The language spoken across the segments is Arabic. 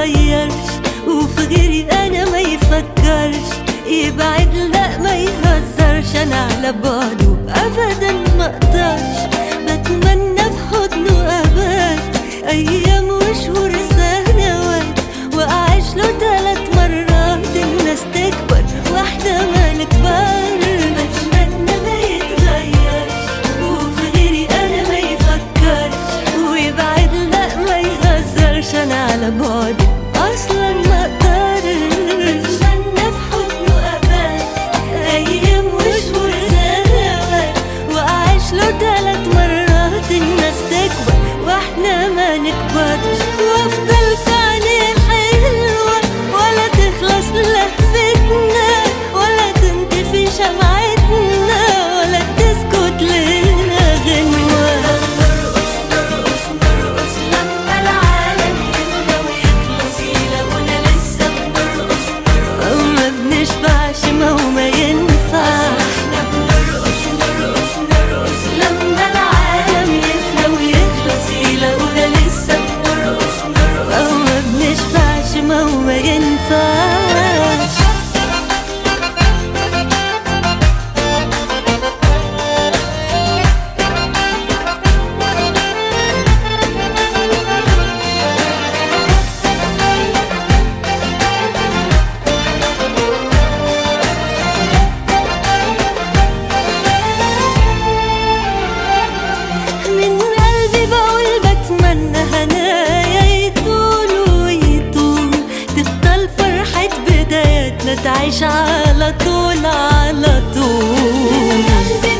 تغيرش وفي غيري أنا ما يفكرش. يبعد لا ما يهزرش أنا على بعده ابدا ما أقدرش. بتمنى في حضنه ابد أيام وشهور سنوات. وأعيش له تلات مرات الناس تكبر واحدة ما نكبر. على بعد 在 عايشة على طول على طول قلبي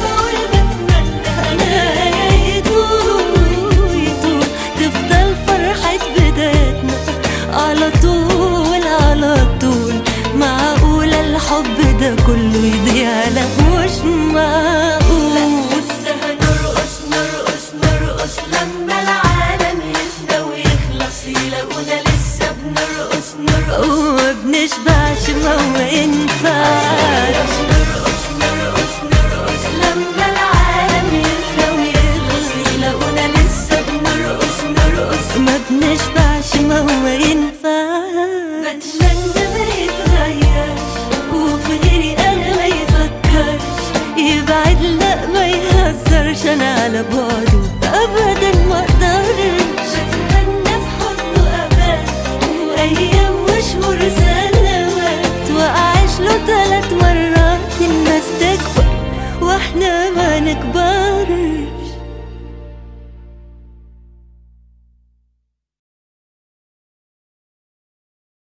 تفضل فرحة على طول على طول معقولة الحب ده كله يضيع لهوش معاك على بعده أبدا.